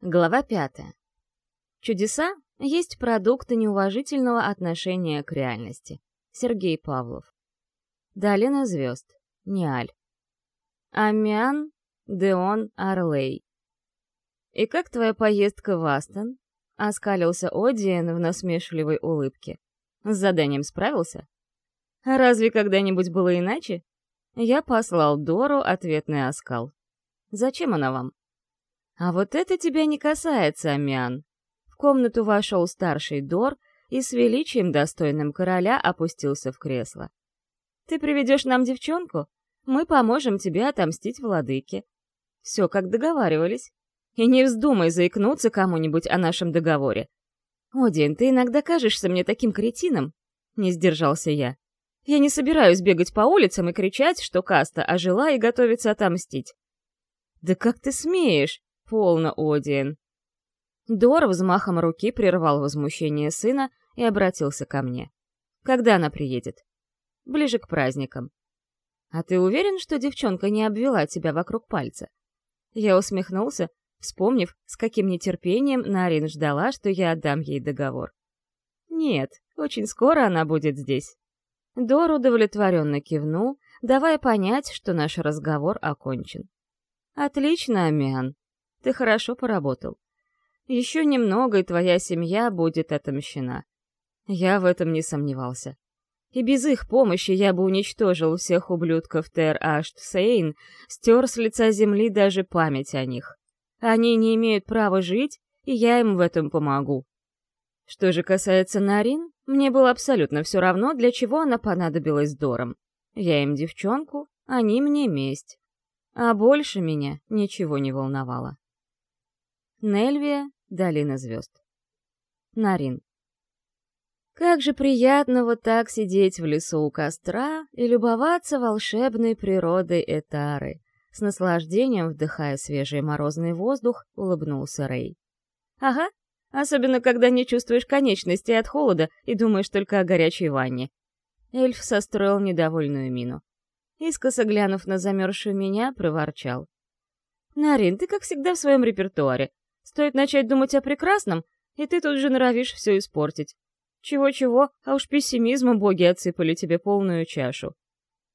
Глава пятая. Чудеса есть продукты неуважительного отношения к реальности. Сергей Павлов. Долина звезд. Ниаль. Амиан Деон Арлей. «И как твоя поездка в Астон?» — оскалился Одиен в насмешливой улыбке. «С заданием справился?» «Разве когда-нибудь было иначе?» Я послал Дору ответный оскал. «Зачем она вам?» А вот это тебя не касается, Амиан. В комнату вошел старший Дор и с величием достойным короля опустился в кресло. Ты приведешь нам девчонку? Мы поможем тебе отомстить владыке. Все, как договаривались. И не вздумай заикнуться кому-нибудь о нашем договоре. Один, ты иногда кажешься мне таким кретином, не сдержался я. Я не собираюсь бегать по улицам и кричать, что каста ожила и готовится отомстить. Да как ты смеешь? Полно, Одиен. Дор взмахом руки прервал возмущение сына и обратился ко мне. Когда она приедет? Ближе к праздникам. А ты уверен, что девчонка не обвела тебя вокруг пальца? Я усмехнулся, вспомнив, с каким нетерпением Нарин ждала, что я отдам ей договор. Нет, очень скоро она будет здесь. Дор удовлетворенно кивнул, давая понять, что наш разговор окончен. «Отлично, Амиан. Ты хорошо поработал. Еще немного, и твоя семья будет отомщена. Я в этом не сомневался. И без их помощи я бы уничтожил всех ублюдков Тер-Ашт-Сейн, стер с лица земли даже память о них. Они не имеют права жить, и я им в этом помогу. Что же касается Нарин, мне было абсолютно все равно, для чего она понадобилась Дором. Я им девчонку, они мне месть. А больше меня ничего не волновало. Нельвия, долина звезд. Нарин. Как же приятно вот так сидеть в лесу у костра и любоваться волшебной природой Этары. С наслаждением вдыхая свежий морозный воздух, улыбнулся Рэй. Ага, особенно когда не чувствуешь конечности от холода и думаешь только о горячей ванне. Эльф состроил недовольную мину. Искоса глянув на замерзшую меня, проворчал. «Нарин, ты как всегда в своем репертуаре. Стоит начать думать о прекрасном, и ты тут же норовишь все испортить. Чего-чего, а уж пессимизмом боги отсыпали тебе полную чашу.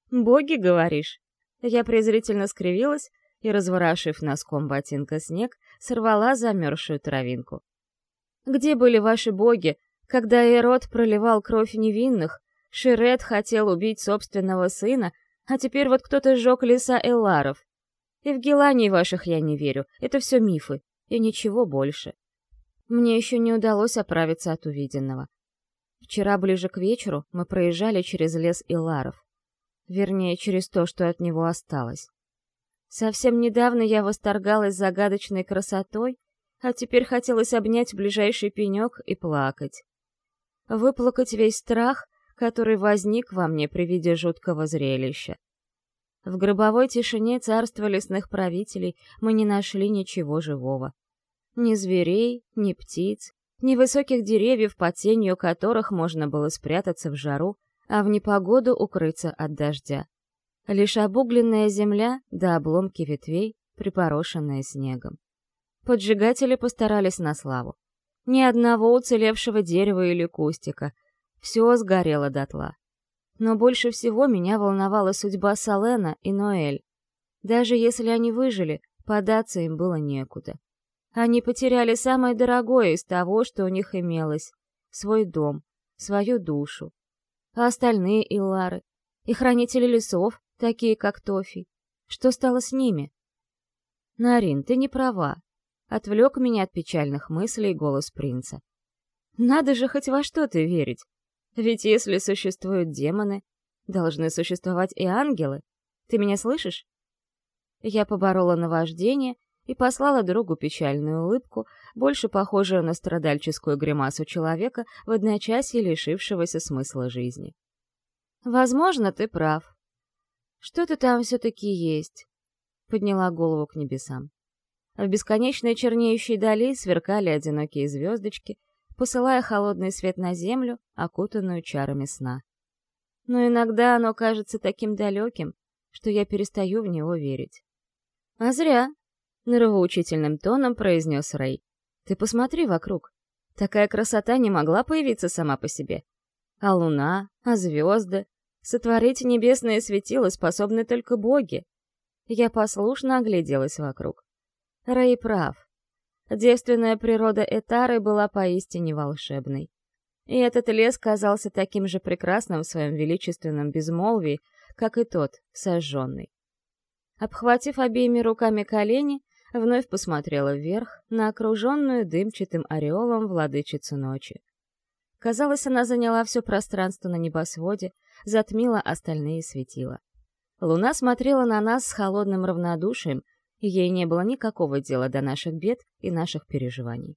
«Боги, говоришь?» Я презрительно скривилась и, разворошив носком ботинка снег, сорвала замерзшую травинку. «Где были ваши боги, когда Эрот проливал кровь невинных, Ширет хотел убить собственного сына, а теперь вот кто-то сжег леса Элларов? И в Гелании ваших я не верю, это все мифы и ничего больше. Мне еще не удалось оправиться от увиденного. Вчера ближе к вечеру мы проезжали через лес Иларов. Вернее, через то, что от него осталось. Совсем недавно я восторгалась загадочной красотой, а теперь хотелось обнять ближайший пенек и плакать. Выплакать весь страх, который возник во мне при виде жуткого зрелища. В гробовой тишине царства лесных правителей мы не нашли ничего живого. Ни зверей, ни птиц, ни высоких деревьев, под тенью которых можно было спрятаться в жару, а в непогоду укрыться от дождя. Лишь обугленная земля да обломки ветвей, припорошенные снегом. Поджигатели постарались на славу. Ни одного уцелевшего дерева или кустика. Все сгорело дотла. Но больше всего меня волновала судьба Салена и Ноэль. Даже если они выжили, податься им было некуда. Они потеряли самое дорогое из того, что у них имелось — свой дом, свою душу. А остальные Иллары и хранители лесов, такие как Тофи, что стало с ними? Нарин, ты не права. Отвлек меня от печальных мыслей голос принца. Надо же хоть во что-то верить. Ведь если существуют демоны, должны существовать и ангелы. Ты меня слышишь? Я поборола наваждение и послала другу печальную улыбку, больше похожую на страдальческую гримасу человека в одночасье лишившегося смысла жизни. «Возможно, ты прав. Что-то там все-таки есть», — подняла голову к небесам. В бесконечной чернеющей дали сверкали одинокие звездочки, посылая холодный свет на землю, окутанную чарами сна. Но иногда оно кажется таким далеким, что я перестаю в него верить. А зря. Нравоучительным тоном произнес Рэй. Ты посмотри вокруг. Такая красота не могла появиться сама по себе. А луна, а звезды. Сотворить небесное светило способны только боги. Я послушно огляделась вокруг. Рэй прав. Девственная природа Этары была поистине волшебной. И этот лес казался таким же прекрасным в своем величественном безмолвии, как и тот, сожженный. Обхватив обеими руками колени, вновь посмотрела вверх на окруженную дымчатым ореолом владычицу ночи. Казалось, она заняла все пространство на небосводе, затмила остальные светила. Луна смотрела на нас с холодным равнодушием, и ей не было никакого дела до наших бед и наших переживаний.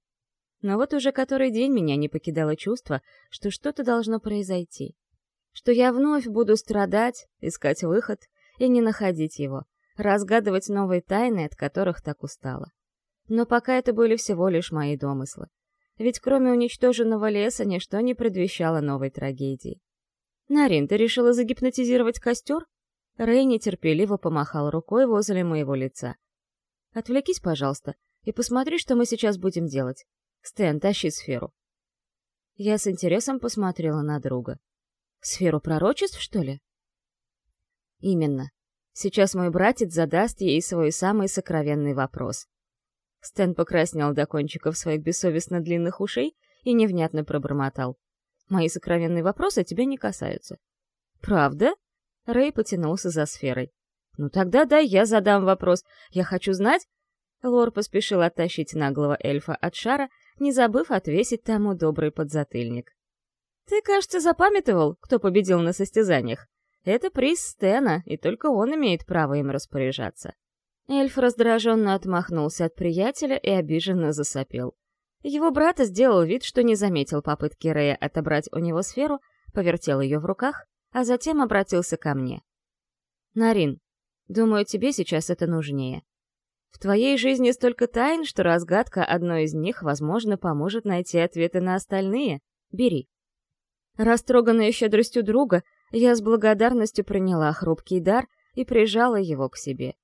Но вот уже который день меня не покидало чувство, что что-то должно произойти. Что я вновь буду страдать, искать выход и не находить его, разгадывать новые тайны, от которых так устала. Но пока это были всего лишь мои домыслы. Ведь кроме уничтоженного леса ничто не предвещало новой трагедии. «Нарин, ты решила загипнотизировать костер?» Рэй нетерпеливо помахал рукой возле моего лица. «Отвлекись, пожалуйста, и посмотри, что мы сейчас будем делать. Стэн, тащи сферу». Я с интересом посмотрела на друга. «Сферу пророчеств, что ли?» «Именно. Сейчас мой братец задаст ей свой самый сокровенный вопрос. Стэн покраснел до кончиков своих бессовестно длинных ушей и невнятно пробормотал. «Мои сокровенные вопросы тебя не касаются». «Правда?» Рэй потянулся за сферой. «Ну тогда да, я задам вопрос. Я хочу знать...» Лор поспешил оттащить наглого эльфа от шара, не забыв отвесить тому добрый подзатыльник. «Ты, кажется, запамятовал, кто победил на состязаниях. Это приз Стена, и только он имеет право им распоряжаться. Эльф раздраженно отмахнулся от приятеля и обиженно засопел. Его брат сделал вид, что не заметил попытки Рэя отобрать у него сферу, повертел ее в руках, а затем обратился ко мне. «Нарин, думаю, тебе сейчас это нужнее. В твоей жизни столько тайн, что разгадка одной из них, возможно, поможет найти ответы на остальные. Бери». Растроганная щедростью друга, я с благодарностью приняла хрупкий дар и прижала его к себе.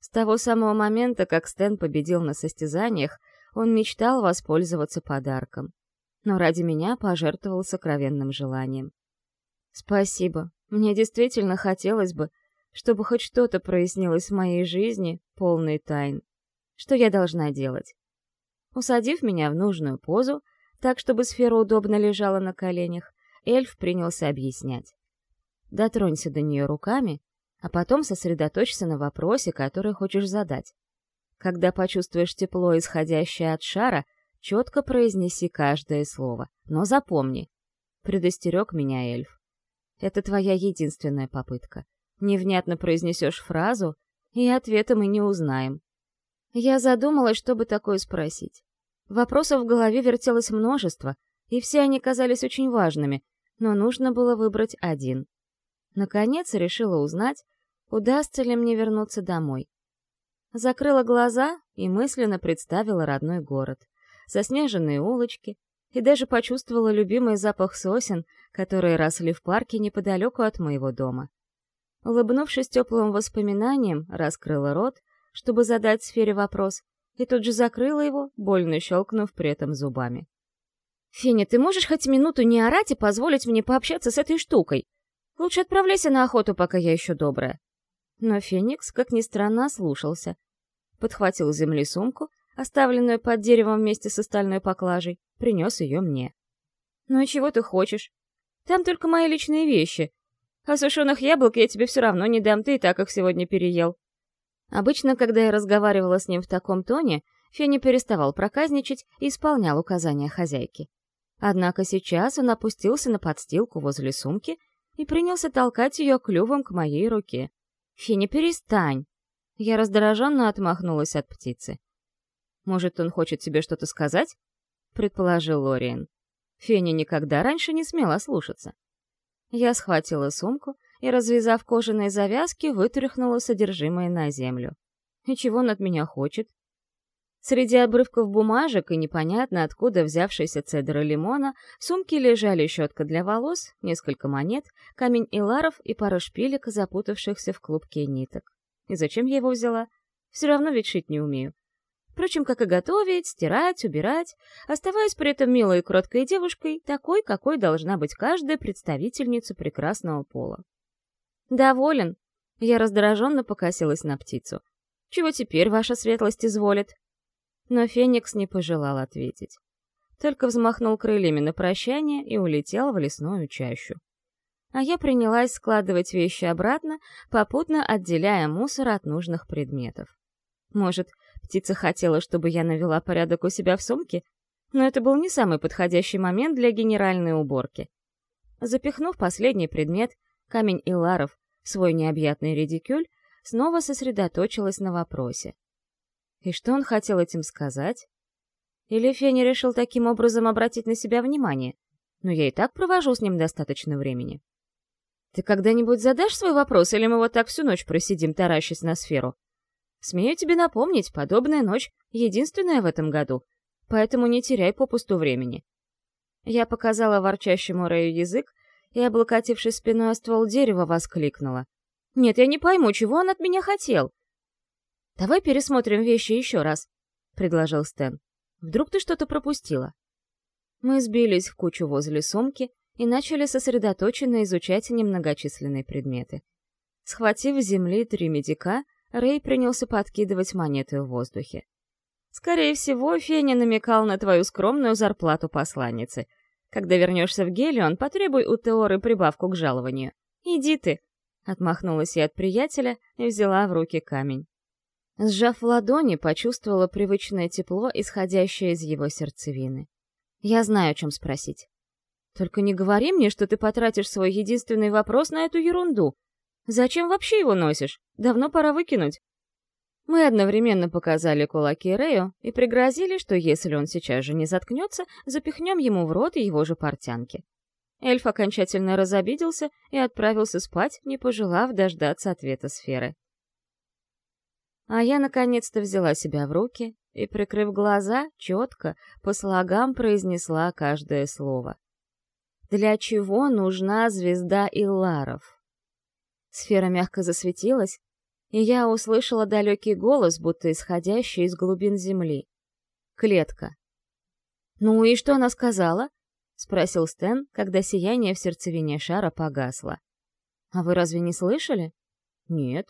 С того самого момента, как Стэн победил на состязаниях, он мечтал воспользоваться подарком. Но ради меня пожертвовал сокровенным желанием. Спасибо. Мне действительно хотелось бы, чтобы хоть что-то прояснилось в моей жизни, полной тайн. Что я должна делать? Усадив меня в нужную позу, так, чтобы сфера удобно лежала на коленях, эльф принялся объяснять. Дотронься до нее руками, а потом сосредоточься на вопросе, который хочешь задать. Когда почувствуешь тепло, исходящее от шара, четко произнеси каждое слово. Но запомни, предостерег меня эльф. Это твоя единственная попытка. Невнятно произнесешь фразу, и ответа мы не узнаем. Я задумалась, чтобы такое спросить. Вопросов в голове вертелось множество, и все они казались очень важными, но нужно было выбрать один. Наконец решила узнать, удастся ли мне вернуться домой. Закрыла глаза и мысленно представила родной город, заснеженные улочки, и даже почувствовала любимый запах сосен, которые росли в парке неподалеку от моего дома. Улыбнувшись теплым воспоминанием, раскрыла рот, чтобы задать сфере вопрос, и тут же закрыла его, больно щелкнув при этом зубами. «Феня, ты можешь хоть минуту не орать и позволить мне пообщаться с этой штукой? Лучше отправляйся на охоту, пока я еще добрая». Но Феникс, как ни странно, ослушался. Подхватил с земли сумку, оставленную под деревом вместе с остальной поклажей, принес ее мне. «Ну и чего ты хочешь? Там только мои личные вещи. А сушеных яблок я тебе все равно не дам, ты и так их сегодня переел». Обычно, когда я разговаривала с ним в таком тоне, Феня переставал проказничать и исполнял указания хозяйки. Однако сейчас он опустился на подстилку возле сумки и принялся толкать ее клювом к моей руке. «Финя, перестань!» Я раздраженно отмахнулась от птицы. «Может, он хочет тебе что-то сказать?» — предположил Лориен. Феня никогда раньше не смела слушаться. Я схватила сумку и, развязав кожаные завязки, вытряхнула содержимое на землю. И чего он от меня хочет? Среди обрывков бумажек и непонятно откуда взявшейся цедра лимона в сумке лежали щетка для волос, несколько монет, камень иларов и пара шпилек, запутавшихся в клубке ниток. И зачем я его взяла? Все равно ведь шить не умею. Впрочем, как и готовить, стирать, убирать, оставаясь при этом милой и кроткой девушкой, такой, какой должна быть каждая представительница прекрасного пола. «Доволен?» Я раздраженно покосилась на птицу. «Чего теперь ваша светлость изволит?» Но Феникс не пожелал ответить. Только взмахнул крыльями на прощание и улетел в лесную чащу. А я принялась складывать вещи обратно, попутно отделяя мусор от нужных предметов. Может, птица хотела, чтобы я навела порядок у себя в сумке? Но это был не самый подходящий момент для генеральной уборки. Запихнув последний предмет, камень Иларов, в свой необъятный редикюль, снова сосредоточилась на вопросе. И что он хотел этим сказать? Или Феня решил таким образом обратить на себя внимание? Но я и так провожу с ним достаточно времени. Ты когда-нибудь задашь свой вопрос, или мы вот так всю ночь просидим, таращась на сферу? Смею тебе напомнить, подобная ночь — единственная в этом году, поэтому не теряй попусту времени. Я показала ворчащему Рэю язык и, облокотившись спиной о ствол дерева, воскликнула. «Нет, я не пойму, чего он от меня хотел?» «Давай пересмотрим вещи еще раз», — предложил Стэн. «Вдруг ты что-то пропустила?» Мы сбились в кучу возле сумки и начали сосредоточенно изучать немногочисленные предметы. Схватив с земли три медика, Рэй принялся подкидывать монеты в воздухе. «Скорее всего, Феня намекал на твою скромную зарплату посланницы. Когда вернешься в Гелион, потребуй у Теоры прибавку к жалованию. Иди ты!» Отмахнулась я от приятеля и взяла в руки камень. Сжав ладони, почувствовала привычное тепло, исходящее из его сердцевины. Я знаю, о чем спросить. Только не говори мне, что ты потратишь свой единственный вопрос на эту ерунду. Зачем вообще его носишь? Давно пора выкинуть. Мы одновременно показали кулаки Рэю и пригрозили, что если он сейчас же не заткнется, запихнем ему в рот его же портянки. Эльф окончательно разобиделся и отправился спать, не пожелав дождаться ответа сферы. А я наконец-то взяла себя в руки и, прикрыв глаза, четко, по слогам произнесла каждое слово. Для чего нужна звезда Илларов? Сфера мягко засветилась, и я услышала далекий голос, будто исходящий из глубин земли. Клетка. «Ну и что она сказала?» — спросил Стэн, когда сияние в сердцевине шара погасло. «А вы разве не слышали?» «Нет».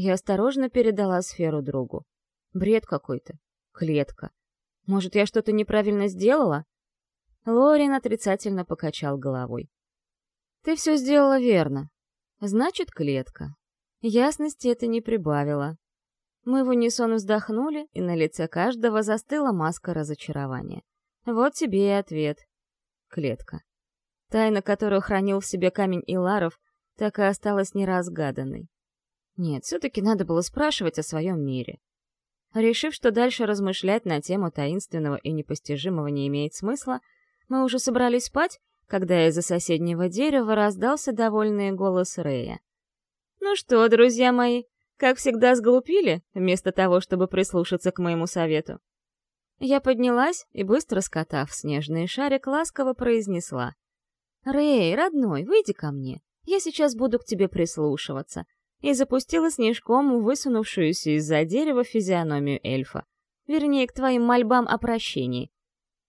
Я осторожно передала сферу другу. «Бред какой-то. Клетка. Может, я что-то неправильно сделала?» Лорин отрицательно покачал головой. «Ты все сделала верно. Значит, клетка. Ясности это не прибавило. Мы в унисон вздохнули, и на лице каждого застыла маска разочарования. Вот тебе и ответ. Клетка. Тайна, которую хранил в себе камень Иларов, так и осталась неразгаданной. Нет, все-таки надо было спрашивать о своем мире. Решив, что дальше размышлять на тему таинственного и непостижимого не имеет смысла, мы уже собрались спать, когда из-за соседнего дерева раздался довольный голос Рея. «Ну что, друзья мои, как всегда сглупили, вместо того, чтобы прислушаться к моему совету?» Я поднялась и, быстро скатав снежный шарик, ласково произнесла. «Рэй, родной, выйди ко мне. Я сейчас буду к тебе прислушиваться». И запустила снежком высунувшуюся из-за дерева физиономию эльфа. Вернее, к твоим мольбам о прощении.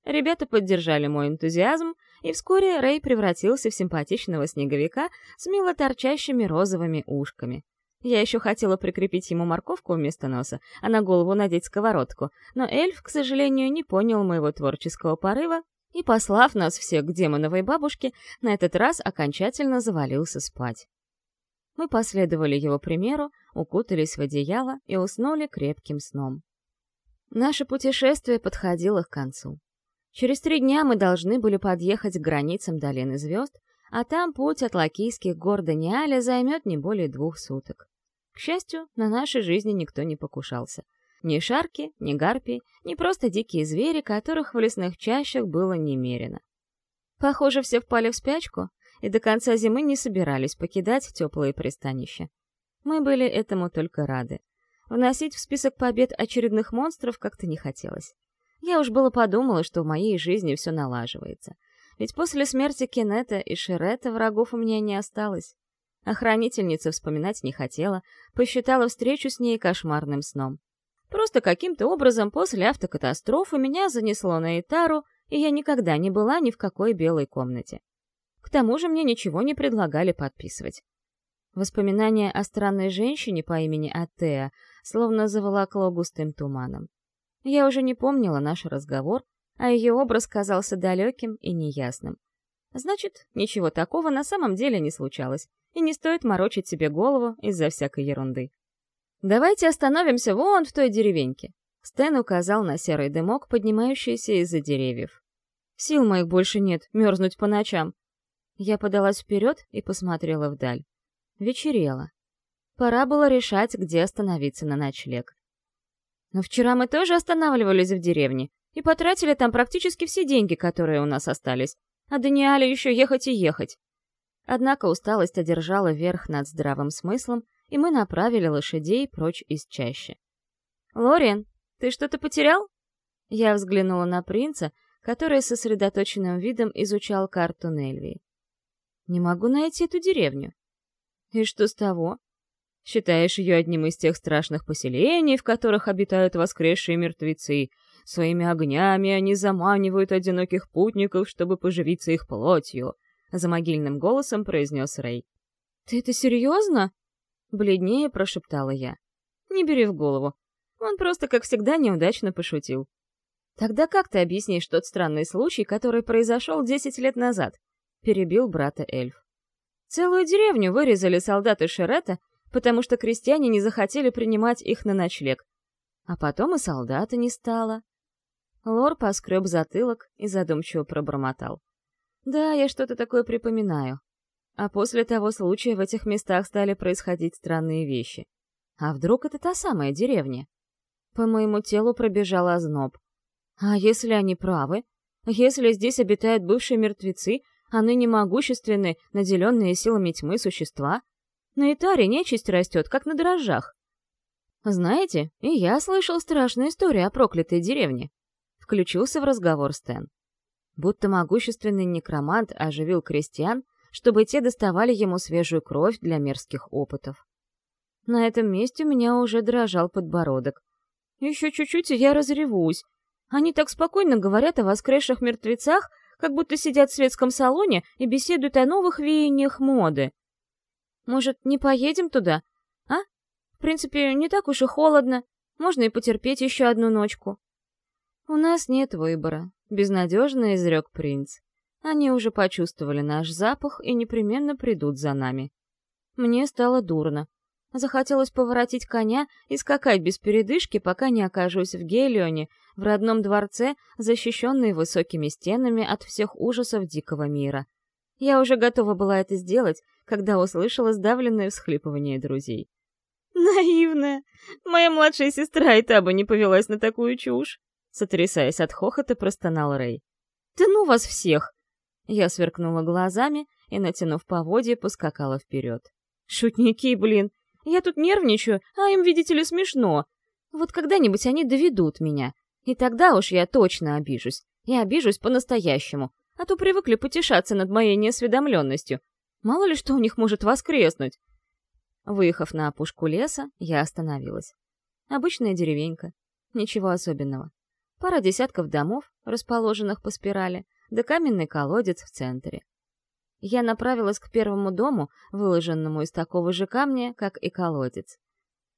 Ребята поддержали мой энтузиазм, и вскоре Рэй превратился в симпатичного снеговика с мило торчащими розовыми ушками. Я еще хотела прикрепить ему морковку вместо носа, а на голову надеть сковородку, но эльф, к сожалению, не понял моего творческого порыва и, послав нас всех к демоновой бабушке, на этот раз окончательно завалился спать. Мы последовали его примеру, укутались в одеяло и уснули крепким сном. Наше путешествие подходило к концу. Через три дня мы должны были подъехать к границам Долины Звезд, а там путь от Лакийских гор до Ниаля займет не более двух суток. К счастью, на нашей жизни никто не покушался. Ни шарки, ни гарпии, ни просто дикие звери, которых в лесных чащах было немерено. Похоже, все впали в спячку и до конца зимы не собирались покидать теплые пристанища. Мы были этому только рады. Вносить в список побед очередных монстров как-то не хотелось. Я уж было подумала, что в моей жизни все налаживается. Ведь после смерти Кенета и Шерета врагов у меня не осталось. Охранительница вспоминать не хотела, посчитала встречу с ней кошмарным сном. Просто каким-то образом после автокатастрофы меня занесло на Итару, и я никогда не была ни в какой белой комнате. К тому же мне ничего не предлагали подписывать. Воспоминания о странной женщине по имени Атеа словно заволокло густым туманом. Я уже не помнила наш разговор, а ее образ казался далеким и неясным. Значит, ничего такого на самом деле не случалось, и не стоит морочить себе голову из-за всякой ерунды. «Давайте остановимся вон в той деревеньке», — Стэн указал на серый дымок, поднимающийся из-за деревьев. «Сил моих больше нет, мерзнуть по ночам». Я подалась вперед и посмотрела вдаль. Вечерело. Пора было решать, где остановиться на ночлег. Но вчера мы тоже останавливались в деревне и потратили там практически все деньги, которые у нас остались. А Даниале еще ехать и ехать. Однако усталость одержала верх над здравым смыслом, и мы направили лошадей прочь из чащи. «Лориан, ты что-то потерял?» Я взглянула на принца, который сосредоточенным видом изучал карту Нельвии. «Не могу найти эту деревню». «И что с того?» «Считаешь ее одним из тех страшных поселений, в которых обитают воскресшие мертвецы, Своими огнями они заманивают одиноких путников, чтобы поживиться их плотью», — за могильным голосом произнес Рэй. «Ты это серьезно?» — бледнее прошептала я. «Не бери в голову. Он просто, как всегда, неудачно пошутил». «Тогда как ты объяснишь тот странный случай, который произошел десять лет назад?» — перебил брата эльф. «Целую деревню вырезали солдаты Шерета, потому что крестьяне не захотели принимать их на ночлег. А потом и солдата не стало. Лор поскреб затылок и задумчиво пробормотал. «Да, я что-то такое припоминаю. А после того случая в этих местах стали происходить странные вещи. А вдруг это та самая деревня?» По моему телу пробежал озноб. «А если они правы? Если здесь обитают бывшие мертвецы, а ныне могущественные, наделенные силами тьмы существа? На Итаре нечисть растет, как на дрожжах. Знаете, и я слышал страшную историю о проклятой деревне. Включился в разговор Стэн. Будто могущественный некромант оживил крестьян, чтобы те доставали ему свежую кровь для мерзких опытов. На этом месте у меня уже дрожал подбородок. Еще чуть-чуть, и я разревусь. Они так спокойно говорят о воскресших мертвецах, как будто сидят в светском салоне и беседуют о новых веяниях моды. Может, не поедем туда? А? В принципе, не так уж и холодно. Можно и потерпеть еще одну ночку. «У нас нет выбора», — безнадежно изрек принц. «Они уже почувствовали наш запах и непременно придут за нами». Мне стало дурно. Захотелось поворотить коня и скакать без передышки, пока не окажусь в Гелионе, в родном дворце, защищенный высокими стенами от всех ужасов дикого мира. Я уже готова была это сделать, когда услышала сдавленное всхлипывание друзей. «Наивная! Моя младшая сестра и та бы не повелась на такую чушь!» Сотрясаясь от хохота, простонал Рэй. «Да ну вас всех!» Я сверкнула глазами и, натянув поводья, поскакала вперед. «Шутники, блин! Я тут нервничаю, а им, видите ли, смешно. Вот когда-нибудь они доведут меня, и тогда уж я точно обижусь. И обижусь по-настоящему, а то привыкли потешаться над моей неосведомленностью. Мало ли что у них может воскреснуть. Выехав на опушку леса, я остановилась. Обычная деревенька. Ничего особенного пара десятков домов, расположенных по спирали, да каменный колодец в центре. Я направилась к первому дому, выложенному из такого же камня, как и колодец.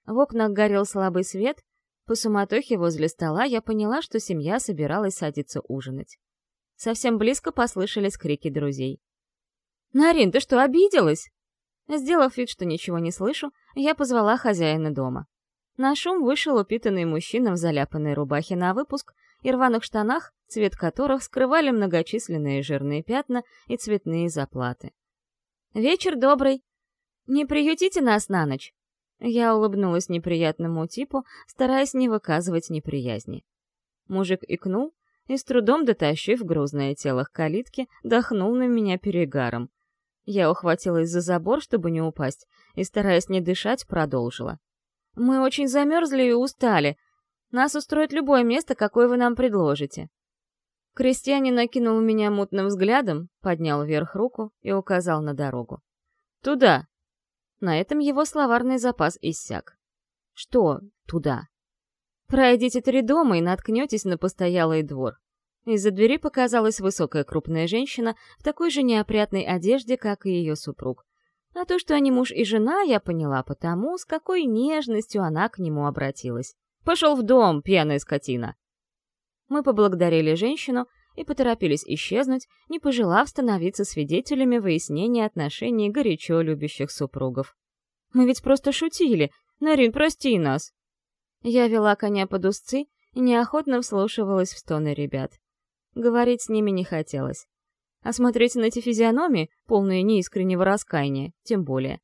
В окнах горел слабый свет, по суматохе возле стола я поняла, что семья собиралась садиться ужинать. Совсем близко послышались крики друзей. «Нарин, ты что, обиделась?» Сделав вид, что ничего не слышу, я позвала хозяина дома. На шум вышел упитанный мужчина в заляпанной рубахе на выпуск и рваных штанах, цвет которых скрывали многочисленные жирные пятна и цветные заплаты. «Вечер добрый! Не приютите нас на ночь!» Я улыбнулась неприятному типу, стараясь не выказывать неприязни. Мужик икнул и, с трудом дотащив грузное тело к калитке, дохнул на меня перегаром. Я ухватилась за забор, чтобы не упасть, и, стараясь не дышать, продолжила. Мы очень замерзли и устали. Нас устроит любое место, какое вы нам предложите». Крестьянин накинул меня мутным взглядом, поднял вверх руку и указал на дорогу. «Туда!» На этом его словарный запас иссяк. «Что «туда»?» Пройдите три дома и наткнетесь на постоялый двор. Из-за двери показалась высокая крупная женщина в такой же неопрятной одежде, как и ее супруг. А то, что они муж и жена, я поняла потому, с какой нежностью она к нему обратилась. «Пошел в дом, пьяная скотина!» Мы поблагодарили женщину и поторопились исчезнуть, не пожелав становиться свидетелями выяснения отношений горячо любящих супругов. «Мы ведь просто шутили! Нарин, прости нас!» Я вела коня под узцы и неохотно вслушивалась в стоны ребят. Говорить с ними не хотелось. А смотреть на эти физиономии, полные неискреннего раскаяния, тем более.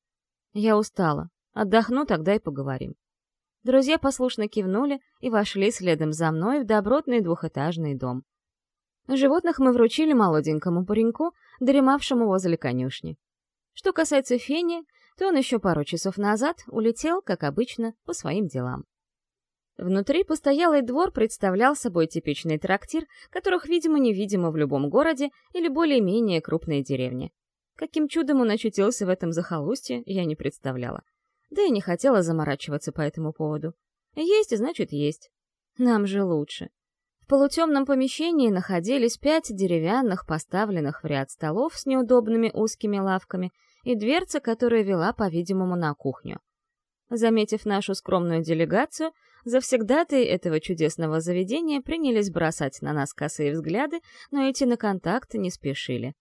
Я устала. Отдохну, тогда и поговорим. Друзья послушно кивнули и вошли следом за мной в добротный двухэтажный дом. Животных мы вручили молоденькому пареньку, дремавшему возле конюшни. Что касается Фени, то он еще пару часов назад улетел, как обычно, по своим делам. Внутри постоялый двор представлял собой типичный трактир, которых видимо-невидимо в любом городе или более-менее крупной деревне. Каким чудом он очутился в этом захолустье, я не представляла. Да и не хотела заморачиваться по этому поводу. Есть, значит, есть. Нам же лучше. В полутемном помещении находились пять деревянных, поставленных в ряд столов с неудобными узкими лавками и дверца, которая вела, по-видимому, на кухню. Заметив нашу скромную делегацию, Завсегдатые этого чудесного заведения принялись бросать на нас косые взгляды, но идти на контакт не спешили.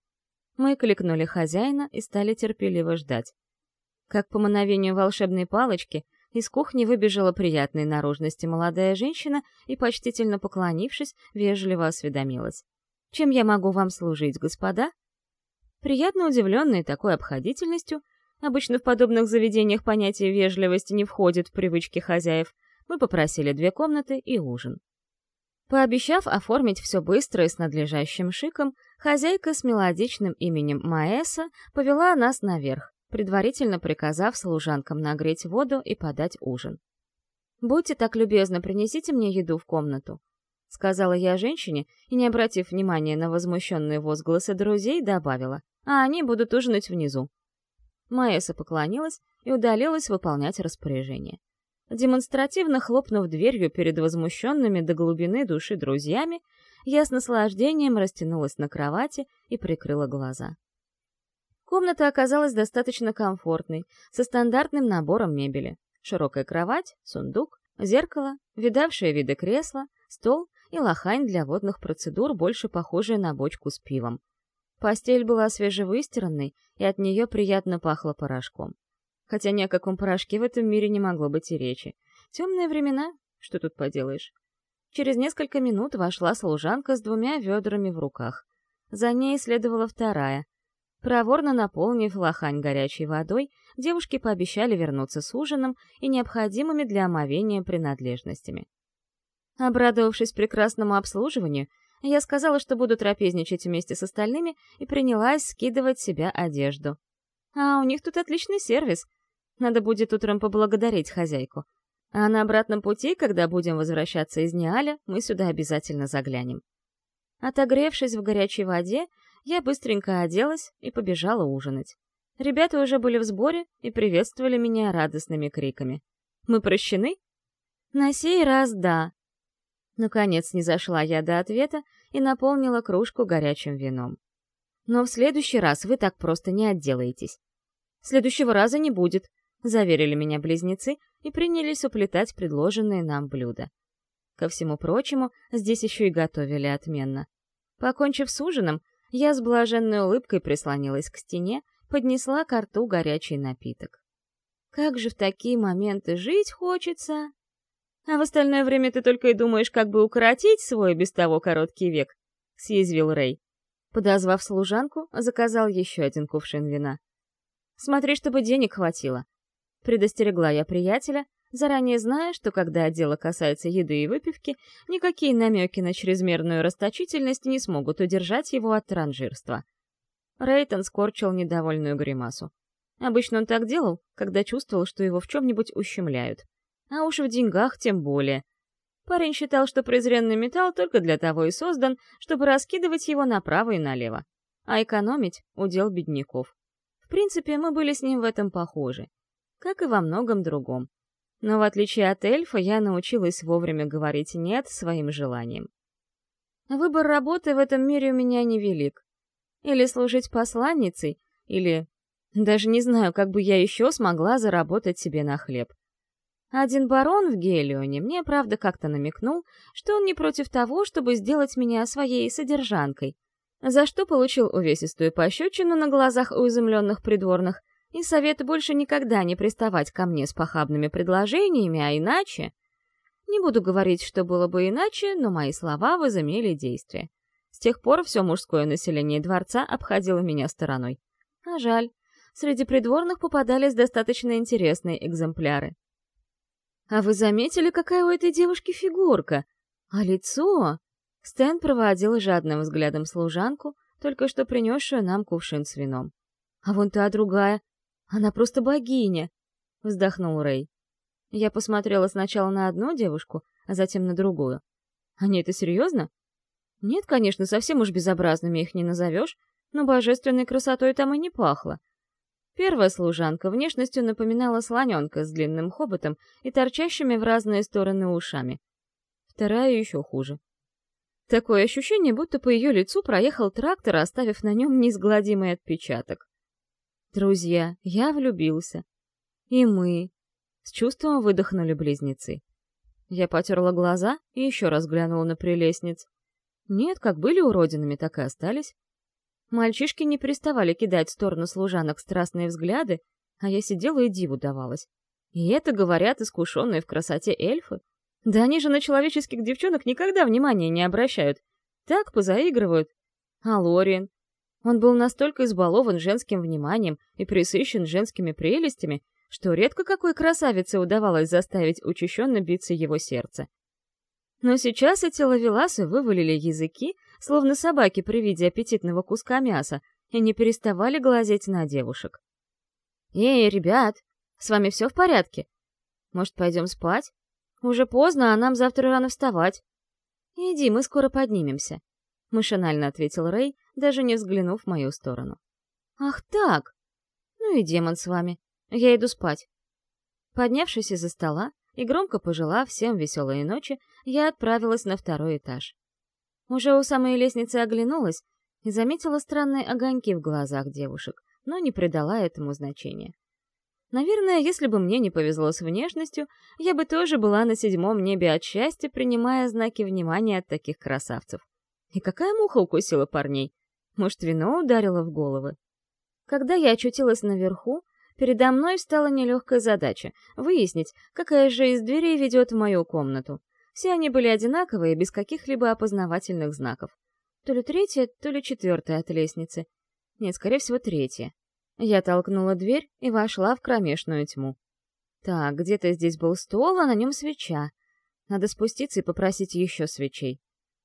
Мы кликнули хозяина и стали терпеливо ждать. Как по мановению волшебной палочки, из кухни выбежала приятной наружности молодая женщина и, почтительно поклонившись, вежливо осведомилась. «Чем я могу вам служить, господа?» Приятно удивленные такой обходительностью, обычно в подобных заведениях понятие вежливости не входит в привычки хозяев, мы попросили две комнаты и ужин. Пообещав оформить все быстро и с надлежащим шиком, хозяйка с мелодичным именем Маэса повела нас наверх, предварительно приказав служанкам нагреть воду и подать ужин. «Будьте так любезны, принесите мне еду в комнату», — сказала я женщине и, не обратив внимания на возмущенные возгласы друзей, добавила, «а они будут ужинать внизу». Маэса поклонилась и удалилась выполнять распоряжение. Демонстративно хлопнув дверью перед возмущенными до глубины души друзьями, я с наслаждением растянулась на кровати и прикрыла глаза. Комната оказалась достаточно комфортной, со стандартным набором мебели. Широкая кровать, сундук, зеркало, видавшее виды кресло, стол и лохань для водных процедур, больше похожая на бочку с пивом. Постель была свежевыстиранной, и от нее приятно пахло порошком хотя ни о каком порошке в этом мире не могло быть и речи. Темные времена, что тут поделаешь. Через несколько минут вошла служанка с двумя ведрами в руках. За ней следовала вторая. Проворно наполнив лохань горячей водой, девушки пообещали вернуться с ужином и необходимыми для омовения принадлежностями. Обрадовавшись прекрасному обслуживанию, я сказала, что буду трапезничать вместе с остальными и принялась скидывать себя одежду. А у них тут отличный сервис, надо будет утром поблагодарить хозяйку. А на обратном пути, когда будем возвращаться из Ниаля, мы сюда обязательно заглянем. Отогревшись в горячей воде, я быстренько оделась и побежала ужинать. Ребята уже были в сборе и приветствовали меня радостными криками. «Мы прощены?» «На сей раз да». Наконец не зашла я до ответа и наполнила кружку горячим вином. «Но в следующий раз вы так просто не отделаетесь. Следующего раза не будет, заверили меня близнецы и принялись уплетать предложенные нам блюда. Ко всему прочему, здесь еще и готовили отменно. Покончив с ужином, я с блаженной улыбкой прислонилась к стене, поднесла к рту горячий напиток. Как же в такие моменты жить хочется! А в остальное время ты только и думаешь, как бы укоротить свой без того короткий век, — съязвил Рэй. Подозвав служанку, заказал еще один кувшин вина. Смотри, чтобы денег хватило. Предостерегла я приятеля, заранее зная, что когда дело касается еды и выпивки, никакие намеки на чрезмерную расточительность не смогут удержать его от транжирства. Рейтон скорчил недовольную гримасу. Обычно он так делал, когда чувствовал, что его в чем-нибудь ущемляют. А уж в деньгах тем более. Парень считал, что презренный металл только для того и создан, чтобы раскидывать его направо и налево. А экономить — удел бедняков. В принципе, мы были с ним в этом похожи как и во многом другом. Но в отличие от эльфа, я научилась вовремя говорить «нет» своим желаниям. Выбор работы в этом мире у меня невелик. Или служить посланницей, или... Даже не знаю, как бы я еще смогла заработать себе на хлеб. Один барон в Гелионе мне, правда, как-то намекнул, что он не против того, чтобы сделать меня своей содержанкой, за что получил увесистую пощечину на глазах у изумленных придворных и совет больше никогда не приставать ко мне с похабными предложениями, а иначе... Не буду говорить, что было бы иначе, но мои слова возымели действие. С тех пор все мужское население дворца обходило меня стороной. А жаль, среди придворных попадались достаточно интересные экземпляры. «А вы заметили, какая у этой девушки фигурка? А лицо?» Стэн проводил жадным взглядом служанку, только что принесшую нам кувшин с вином. «А вон та другая. Она просто богиня!» — вздохнул Рэй. Я посмотрела сначала на одну девушку, а затем на другую. Они это серьезно? Нет, конечно, совсем уж безобразными их не назовешь, но божественной красотой там и не пахло. Первая служанка внешностью напоминала слоненка с длинным хоботом и торчащими в разные стороны ушами. Вторая еще хуже. Такое ощущение, будто по ее лицу проехал трактор, оставив на нем неизгладимый отпечаток. Друзья, я влюбился. И мы. С чувством выдохнули близнецы. Я потерла глаза и еще раз глянула на прелестниц. Нет, как были уродинами, так и остались. Мальчишки не переставали кидать в сторону служанок страстные взгляды, а я сидела и диву давалась. И это говорят искушенные в красоте эльфы? Да они же на человеческих девчонок никогда внимания не обращают. Так позаигрывают. А Лориен? Он был настолько избалован женским вниманием и присыщен женскими прелестями, что редко какой красавице удавалось заставить учащенно биться его сердце. Но сейчас эти ловеласы вывалили языки, словно собаки при виде аппетитного куска мяса, и не переставали глазеть на девушек. «Эй, ребят, с вами все в порядке? Может, пойдем спать? Уже поздно, а нам завтра рано вставать». «Иди, мы скоро поднимемся», — машинально ответил Рэй, даже не взглянув в мою сторону. «Ах так! Ну и демон с вами. Я иду спать». Поднявшись из-за стола и громко пожелав всем веселой ночи, я отправилась на второй этаж. Уже у самой лестницы оглянулась и заметила странные огоньки в глазах девушек, но не придала этому значения. Наверное, если бы мне не повезло с внешностью, я бы тоже была на седьмом небе от счастья, принимая знаки внимания от таких красавцев. И какая муха укусила парней? Может, вино ударило в головы? Когда я очутилась наверху, передо мной стала нелегкая задача — выяснить, какая же из дверей ведет в мою комнату. Все они были одинаковые, без каких-либо опознавательных знаков. То ли третья, то ли четвертая от лестницы. Нет, скорее всего, третья. Я толкнула дверь и вошла в кромешную тьму. Так, где-то здесь был стол, а на нем свеча. Надо спуститься и попросить еще свечей.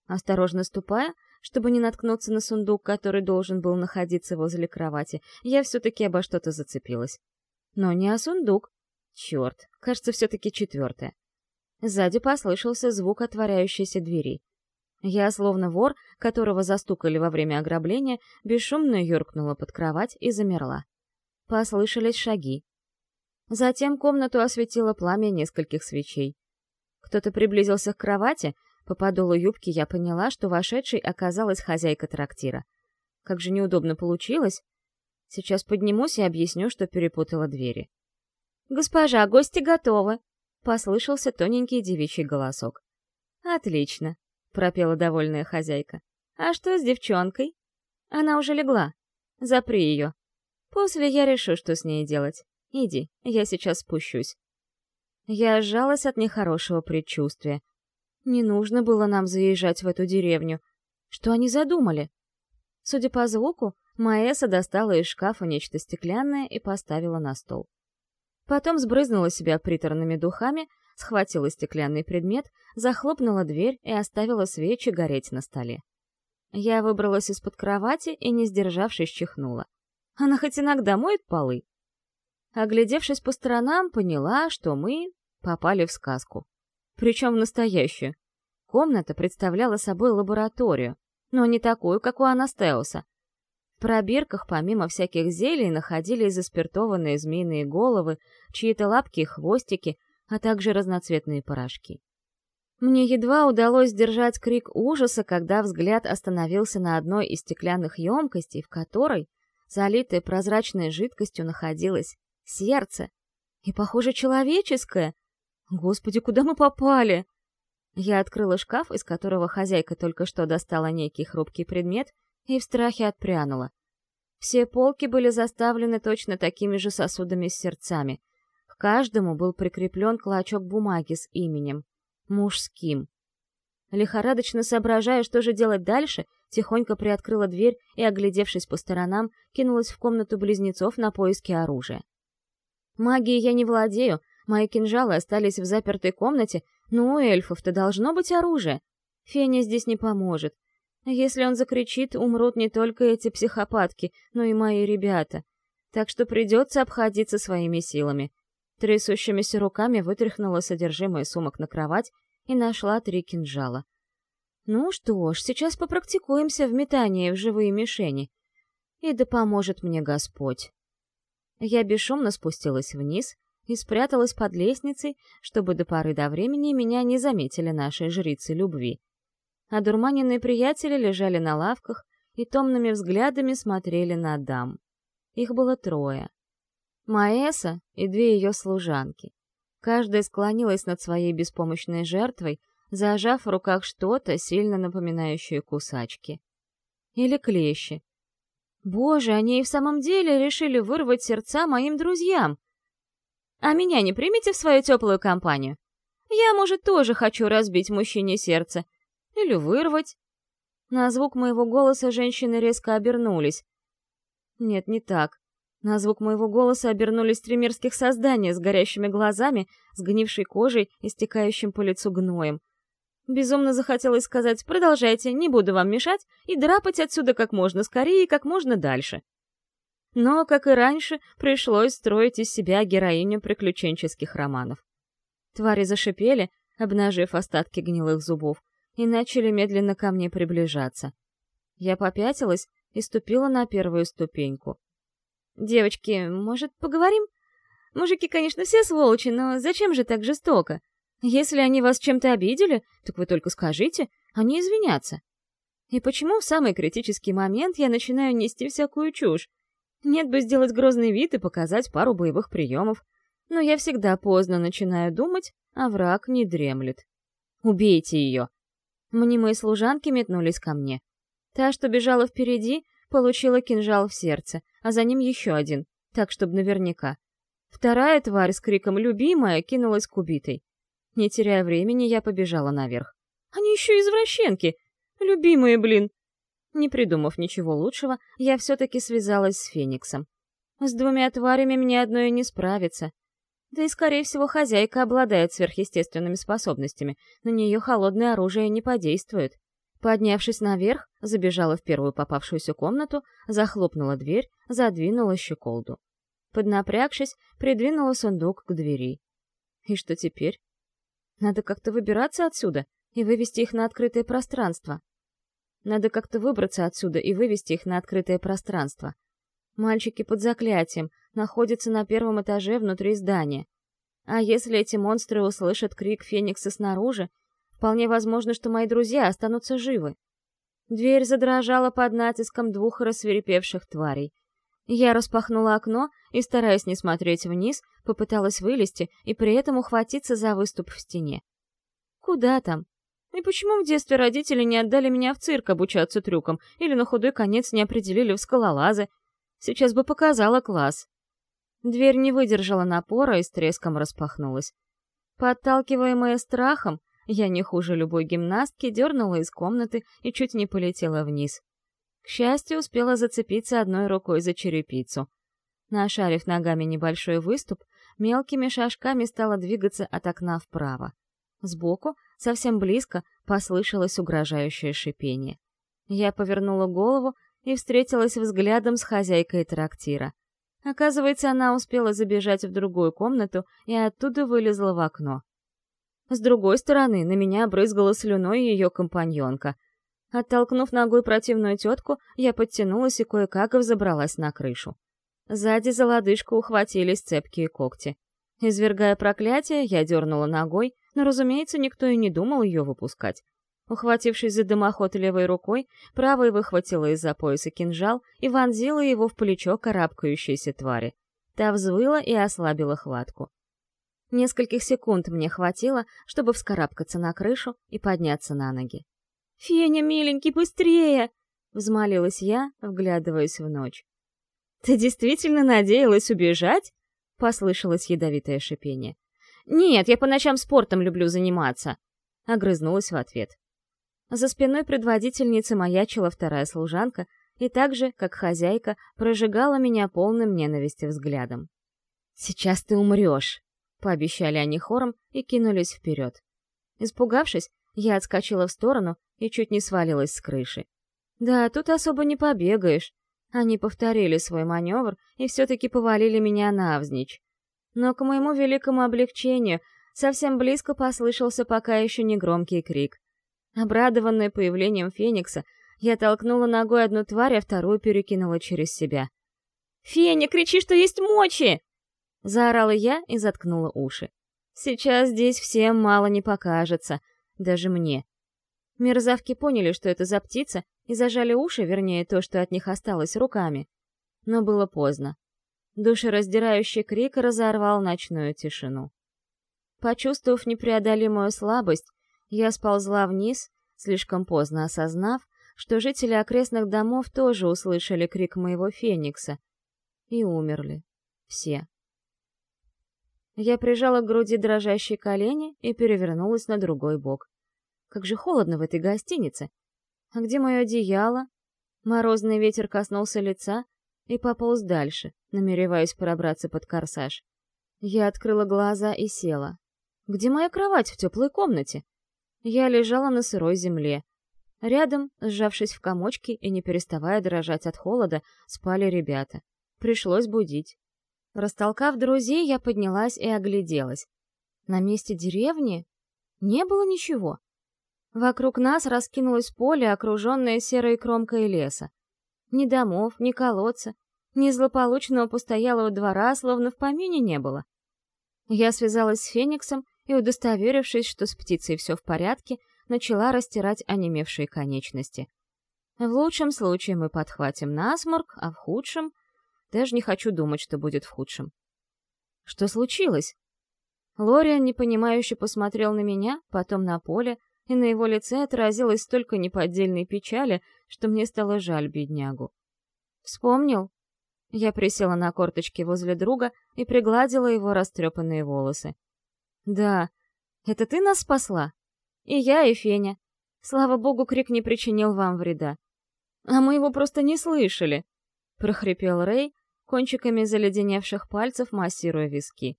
Осторожно ступая, чтобы не наткнуться на сундук, который должен был находиться возле кровати, я все-таки обо что-то зацепилась. Но не о сундук. Черт, кажется, все-таки четвертое. Сзади послышался звук отворяющейся двери. Я, словно вор, которого застукали во время ограбления, бесшумно юркнула под кровать и замерла. Послышались шаги. Затем комнату осветило пламя нескольких свечей. Кто-то приблизился к кровати, по подолу юбки я поняла, что вошедшей оказалась хозяйка трактира. Как же неудобно получилось. Сейчас поднимусь и объясню, что перепутала двери. «Госпожа, гости готовы!» Послышался тоненький девичий голосок. «Отлично», — пропела довольная хозяйка. «А что с девчонкой?» «Она уже легла. Запри ее. После я решу, что с ней делать. Иди, я сейчас спущусь». Я сжалась от нехорошего предчувствия. Не нужно было нам заезжать в эту деревню. Что они задумали? Судя по звуку, Маэса достала из шкафа нечто стеклянное и поставила на стол. Потом сбрызнула себя приторными духами, схватила стеклянный предмет, захлопнула дверь и оставила свечи гореть на столе. Я выбралась из-под кровати и, не сдержавшись, чихнула. Она хоть иногда моет полы. Оглядевшись по сторонам, поняла, что мы попали в сказку. Причем в настоящую. Комната представляла собой лабораторию, но не такую, как у Анастеуса, пробирках помимо всяких зелий находились заспиртованные змеиные головы, чьи-то лапки и хвостики, а также разноцветные порошки. Мне едва удалось сдержать крик ужаса, когда взгляд остановился на одной из стеклянных емкостей, в которой, залитое прозрачной жидкостью, находилось сердце. И, похоже, человеческое. Господи, куда мы попали? Я открыла шкаф, из которого хозяйка только что достала некий хрупкий предмет, и в страхе отпрянула. Все полки были заставлены точно такими же сосудами с сердцами. К каждому был прикреплен клочок бумаги с именем мужским. Лихорадочно соображая, что же делать дальше, тихонько приоткрыла дверь и, оглядевшись по сторонам, кинулась в комнату близнецов на поиски оружия. Магией я не владею, мои кинжалы остались в запертой комнате, но у эльфов-то должно быть оружие. Феня здесь не поможет. Если он закричит, умрут не только эти психопатки, но и мои ребята. Так что придется обходиться своими силами. Трясущимися руками вытряхнула содержимое сумок на кровать и нашла три кинжала. Ну что ж, сейчас попрактикуемся в метании в живые мишени. И да поможет мне Господь. Я бесшумно спустилась вниз и спряталась под лестницей, чтобы до поры до времени меня не заметили наши жрицы любви. А дурманенные приятели лежали на лавках и томными взглядами смотрели на дам. Их было трое. Маэса и две ее служанки. Каждая склонилась над своей беспомощной жертвой, зажав в руках что-то, сильно напоминающее кусачки. Или клещи. Боже, они и в самом деле решили вырвать сердца моим друзьям. А меня не примете в свою теплую компанию? Я, может, тоже хочу разбить мужчине сердце. Или вырвать. На звук моего голоса женщины резко обернулись. Нет, не так. На звук моего голоса обернулись три мерзких создания с горящими глазами, сгнившей кожей и стекающим по лицу гноем. Безумно захотелось сказать «продолжайте, не буду вам мешать» и драпать отсюда как можно скорее и как можно дальше. Но, как и раньше, пришлось строить из себя героиню приключенческих романов. Твари зашипели, обнажив остатки гнилых зубов, и начали медленно ко мне приближаться. Я попятилась и ступила на первую ступеньку — «Девочки, может, поговорим? Мужики, конечно, все сволочи, но зачем же так жестоко? Если они вас чем-то обидели, так вы только скажите, они извинятся. И почему в самый критический момент я начинаю нести всякую чушь? Нет бы сделать грозный вид и показать пару боевых приемов. Но я всегда поздно начинаю думать, а враг не дремлет. Убейте ее!» Мнимые служанки метнулись ко мне. Та, что бежала впереди, получила кинжал в сердце, а за ним еще один, так, чтобы наверняка. Вторая тварь с криком «Любимая!» кинулась к убитой. Не теряя времени, я побежала наверх. Они еще извращенки! Любимые, блин! Не придумав ничего лучшего, я все-таки связалась с Фениксом. С двумя тварями мне одной не справиться. Да и, скорее всего, хозяйка обладает сверхъестественными способностями, на нее холодное оружие не подействует. Поднявшись наверх, забежала в первую попавшуюся комнату, захлопнула дверь, задвинула щеколду. Поднапрягшись, придвинула сундук к двери. И что теперь? Надо как-то выбираться отсюда и вывести их на открытое пространство. Надо как-то выбраться отсюда и вывести их на открытое пространство. Мальчики под заклятием находятся на первом этаже внутри здания. А если эти монстры услышат крик Феникса снаружи, Вполне возможно, что мои друзья останутся живы. Дверь задрожала под натиском двух рассверепевших тварей. Я распахнула окно и, стараясь не смотреть вниз, попыталась вылезти и при этом ухватиться за выступ в стене. Куда там? И почему в детстве родители не отдали меня в цирк обучаться трюкам или на худой конец не определили в скалолазы? Сейчас бы показала класс. Дверь не выдержала напора и с треском распахнулась. Подталкиваемая страхом, я не хуже любой гимнастки дернула из комнаты и чуть не полетела вниз. К счастью, успела зацепиться одной рукой за черепицу. Нашарив ногами небольшой выступ, мелкими шажками стала двигаться от окна вправо. Сбоку, совсем близко, послышалось угрожающее шипение. Я повернула голову и встретилась взглядом с хозяйкой трактира. Оказывается, она успела забежать в другую комнату и оттуда вылезла в окно. С другой стороны, на меня брызгала слюной ее компаньонка. Оттолкнув ногой противную тетку, я подтянулась и кое-как взобралась на крышу. Сзади за лодыжку ухватились цепкие когти. Извергая проклятие, я дернула ногой, но, разумеется, никто и не думал ее выпускать. Ухватившись за дымоход левой рукой, правой выхватила из-за пояса кинжал и вонзила его в плечо карабкающейся твари. Та взвыла и ослабила хватку. Нескольких секунд мне хватило, чтобы вскарабкаться на крышу и подняться на ноги. «Феня, миленький, быстрее!» — взмолилась я, вглядываясь в ночь. «Ты действительно надеялась убежать?» — послышалось ядовитое шипение. «Нет, я по ночам спортом люблю заниматься», — огрызнулась в ответ. За спиной предводительницы маячила вторая служанка и так же, как хозяйка, прожигала меня полным ненависти взглядом. «Сейчас ты умрешь!» пообещали они хором и кинулись вперед. Испугавшись, я отскочила в сторону и чуть не свалилась с крыши. Да, тут особо не побегаешь. Они повторили свой маневр и все-таки повалили меня навзничь. Но к моему великому облегчению совсем близко послышался пока еще негромкий крик. Обрадованная появлением Феникса, я толкнула ногой одну тварь, а вторую перекинула через себя. «Феня, кричи, что есть мочи!» Заорала я и заткнула уши. Сейчас здесь всем мало не покажется, даже мне. Мерзавки поняли, что это за птица, и зажали уши, вернее, то, что от них осталось, руками. Но было поздно. Душераздирающий крик разорвал ночную тишину. Почувствовав непреодолимую слабость, я сползла вниз, слишком поздно осознав, что жители окрестных домов тоже услышали крик моего феникса и умерли. Все. Я прижала к груди дрожащие колени и перевернулась на другой бок. Как же холодно в этой гостинице. А где мое одеяло? Морозный ветер коснулся лица и пополз дальше, намереваясь пробраться под корсаж. Я открыла глаза и села. Где моя кровать в теплой комнате? Я лежала на сырой земле. Рядом, сжавшись в комочки и не переставая дрожать от холода, спали ребята. Пришлось будить. Растолкав друзей, я поднялась и огляделась. На месте деревни не было ничего. Вокруг нас раскинулось поле, окруженное серой кромкой леса. Ни домов, ни колодца, ни злополучного постоялого двора, словно в помине не было. Я связалась с Фениксом и, удостоверившись, что с птицей все в порядке, начала растирать онемевшие конечности. В лучшем случае мы подхватим насморк, а в худшем даже не хочу думать, что будет в худшем. Что случилось? Лориан непонимающе посмотрел на меня, потом на поле, и на его лице отразилось столько неподдельной печали, что мне стало жаль беднягу. «Вспомнил?» Я присела на корточки возле друга и пригладила его растрепанные волосы. «Да, это ты нас спасла? И я, и Феня. Слава богу, крик не причинил вам вреда. А мы его просто не слышали!» — прохрипел Рэй, кончиками заледеневших пальцев массируя виски.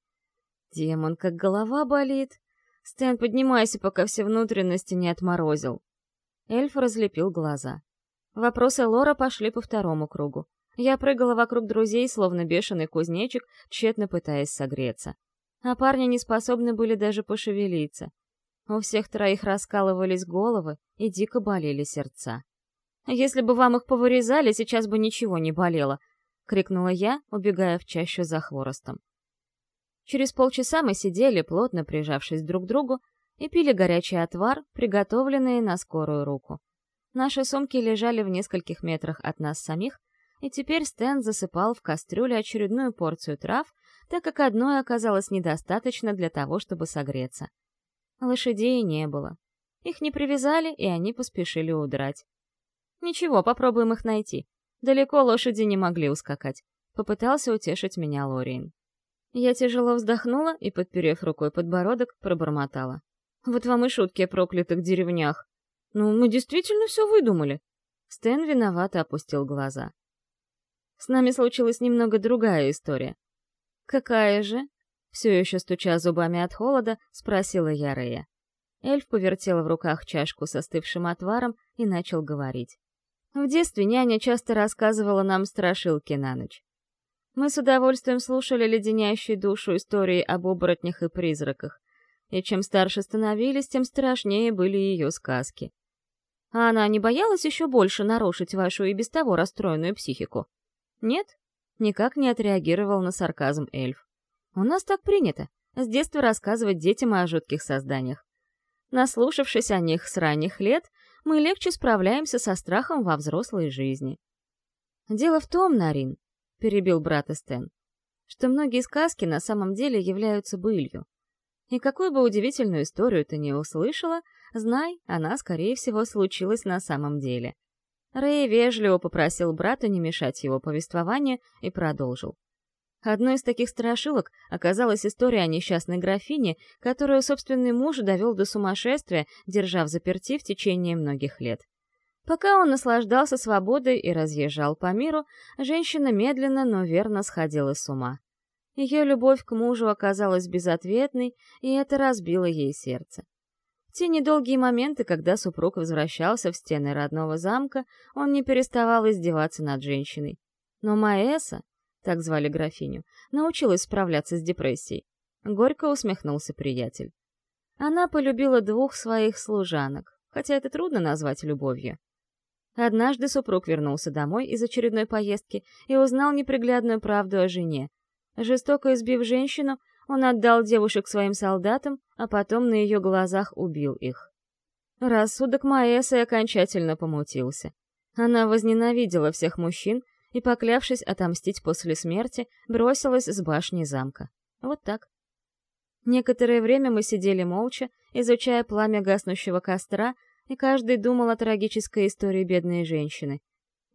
«Демон, как голова болит! Стэн, поднимайся, пока все внутренности не отморозил!» Эльф разлепил глаза. Вопросы Лора пошли по второму кругу. Я прыгала вокруг друзей, словно бешеный кузнечик, тщетно пытаясь согреться. А парни не способны были даже пошевелиться. У всех троих раскалывались головы и дико болели сердца. Если бы вам их повырезали, сейчас бы ничего не болело, — крикнула я, убегая в чащу за хворостом. Через полчаса мы сидели, плотно прижавшись друг к другу, и пили горячий отвар, приготовленный на скорую руку. Наши сумки лежали в нескольких метрах от нас самих, и теперь Стэн засыпал в кастрюле очередную порцию трав, так как одной оказалось недостаточно для того, чтобы согреться. Лошадей не было. Их не привязали, и они поспешили удрать. Ничего, попробуем их найти. Далеко лошади не могли ускакать. Попытался утешить меня Лориен. Я тяжело вздохнула и, подперев рукой подбородок, пробормотала. «Вот вам и шутки о проклятых деревнях. Ну, мы действительно все выдумали». Стэн виновато опустил глаза. С нами случилась немного другая история. «Какая же?» Все еще стуча зубами от холода, спросила я Рея. Эльф повертел в руках чашку со остывшим отваром и начал говорить. В детстве няня часто рассказывала нам страшилки на ночь. Мы с удовольствием слушали леденящие душу истории об оборотнях и призраках, и чем старше становились, тем страшнее были ее сказки. А она не боялась еще больше нарушить вашу и без того расстроенную психику? Нет? Никак не отреагировал на сарказм эльф. У нас так принято — с детства рассказывать детям о жутких созданиях. Наслушавшись о них с ранних лет, мы легче справляемся со страхом во взрослой жизни. «Дело в том, Нарин», — перебил брат Эстен, что многие сказки на самом деле являются былью. И какую бы удивительную историю ты не услышала, знай, она, скорее всего, случилась на самом деле. Рэй вежливо попросил брата не мешать его повествованию и продолжил. Одной из таких страшилок оказалась история о несчастной графине, которую собственный муж довел до сумасшествия, держав заперти в течение многих лет. Пока он наслаждался свободой и разъезжал по миру, женщина медленно, но верно сходила с ума. Ее любовь к мужу оказалась безответной, и это разбило ей сердце. В те недолгие моменты, когда супруг возвращался в стены родного замка, он не переставал издеваться над женщиной. Но Маэса, так звали графиню, научилась справляться с депрессией. Горько усмехнулся приятель. Она полюбила двух своих служанок, хотя это трудно назвать любовью. Однажды супруг вернулся домой из очередной поездки и узнал неприглядную правду о жене. Жестоко избив женщину, он отдал девушек своим солдатам, а потом на ее глазах убил их. Рассудок Маэсы окончательно помутился. Она возненавидела всех мужчин и, поклявшись отомстить после смерти, бросилась с башни замка. Вот так. Некоторое время мы сидели молча, изучая пламя гаснущего костра, и каждый думал о трагической истории бедной женщины.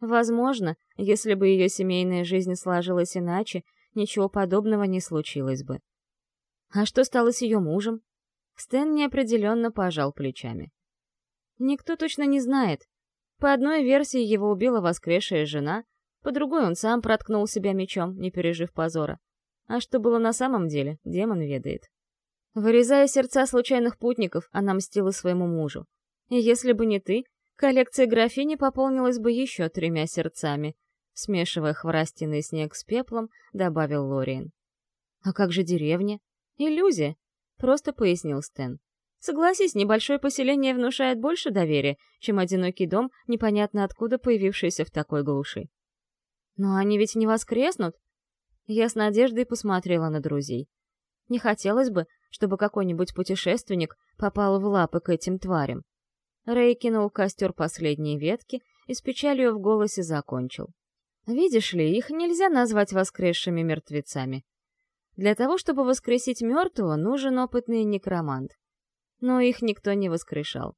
Возможно, если бы ее семейная жизнь сложилась иначе, ничего подобного не случилось бы. А что стало с ее мужем? Стэн неопределенно пожал плечами. Никто точно не знает. По одной версии его убила воскресшая жена, по другой он сам проткнул себя мечом, не пережив позора. А что было на самом деле, демон ведает. Вырезая сердца случайных путников, она мстила своему мужу. И если бы не ты, коллекция графини пополнилась бы еще тремя сердцами. Смешивая хворостиный снег с пеплом, добавил Лориен. «А как же деревня?» «Иллюзия», — просто пояснил Стэн. Согласись, небольшое поселение внушает больше доверия, чем одинокий дом, непонятно откуда появившийся в такой глуши. Но они ведь не воскреснут? Я с надеждой посмотрела на друзей. Не хотелось бы, чтобы какой-нибудь путешественник попал в лапы к этим тварям. Рэй кинул костер последние ветки и с печалью в голосе закончил. Видишь ли, их нельзя назвать воскресшими мертвецами. Для того, чтобы воскресить мертвого, нужен опытный некромант. Но их никто не воскрешал.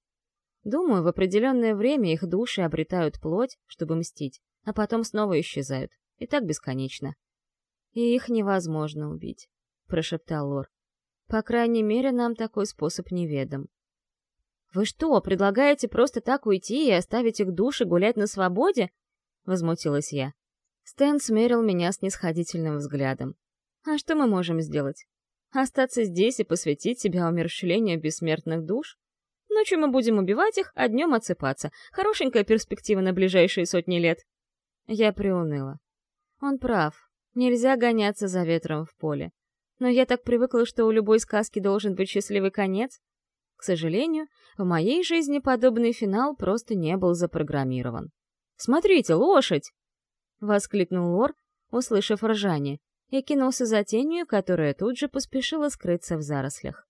Думаю, в определенное время их души обретают плоть, чтобы мстить, а потом снова исчезают. И так бесконечно. «И их невозможно убить», — прошептал Лор. «По крайней мере, нам такой способ неведом». «Вы что, предлагаете просто так уйти и оставить их души гулять на свободе?» — возмутилась я. Стэн смерил меня снисходительным взглядом. «А что мы можем сделать? Остаться здесь и посвятить себя умерщвлению бессмертных душ? Ночью мы будем убивать их, а днем отсыпаться. Хорошенькая перспектива на ближайшие сотни лет». Я приуныла. Он прав. Нельзя гоняться за ветром в поле. Но я так привыкла, что у любой сказки должен быть счастливый конец, к сожалению, в моей жизни подобный финал просто не был запрограммирован. «Смотрите, лошадь!» — воскликнул Лор, услышав ржание, и кинулся за тенью, которая тут же поспешила скрыться в зарослях.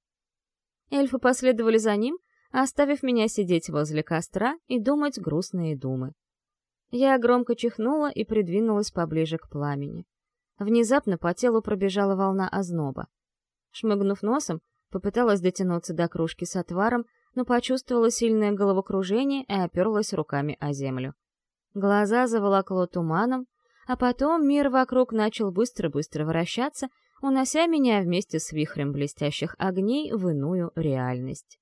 Эльфы последовали за ним, оставив меня сидеть возле костра и думать грустные думы. Я громко чихнула и придвинулась поближе к пламени. Внезапно по телу пробежала волна озноба. Шмыгнув носом, Попыталась дотянуться до кружки с отваром, но почувствовала сильное головокружение и оперлась руками о землю. Глаза заволокло туманом, а потом мир вокруг начал быстро-быстро вращаться, унося меня вместе с вихрем блестящих огней в иную реальность.